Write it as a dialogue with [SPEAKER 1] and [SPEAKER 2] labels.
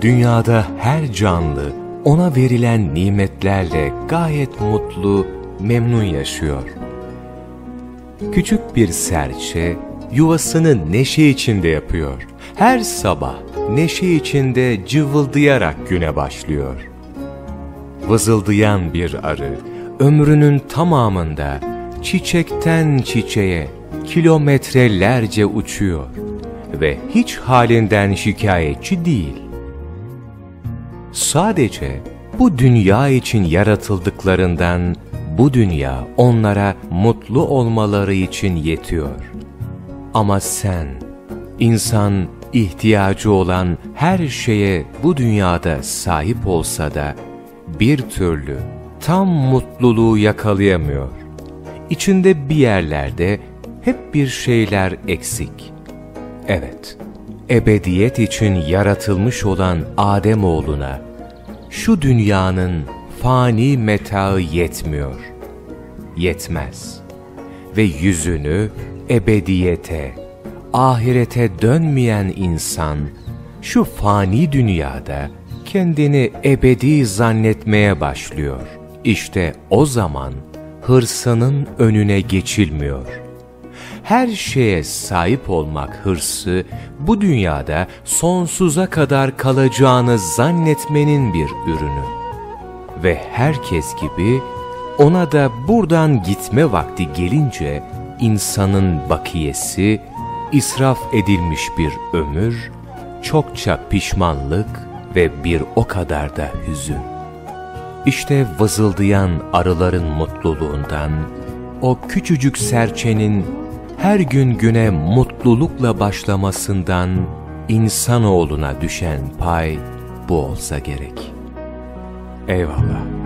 [SPEAKER 1] dünyada her canlı ona verilen nimetlerle gayet mutlu, memnun yaşıyor. Küçük bir serçe yuvasını neşe içinde yapıyor. Her sabah neşe içinde cıvıldayarak güne başlıyor. Vızıldayan bir arı ömrünün tamamında çiçekten çiçeğe kilometrelerce uçuyor ve hiç halinden şikayetçi değil. Sadece bu dünya için yaratıldıklarından bu dünya onlara mutlu olmaları için yetiyor. Ama sen, insan ihtiyacı olan her şeye bu dünyada sahip olsa da bir türlü tam mutluluğu yakalayamıyor. İçinde bir yerlerde hep bir şeyler eksik. Evet, ebediyet için yaratılmış olan Adem oğluna şu dünyanın fani metaı yetmiyor. Yetmez. Ve yüzünü ebediyete, ahirete dönmeyen insan şu fani dünyada kendini ebedi zannetmeye başlıyor. İşte o zaman hırsının önüne geçilmiyor. Her şeye sahip olmak hırsı bu dünyada sonsuza kadar kalacağını zannetmenin bir ürünü. Ve herkes gibi ona da buradan gitme vakti gelince insanın bakiyesi, israf edilmiş bir ömür, çokça pişmanlık ve bir o kadar da hüzün. İşte vızıldayan arıların mutluluğundan, o küçücük serçenin her gün güne mutlulukla başlamasından insanoğluna düşen pay bu olsa gerek. Eyvallah.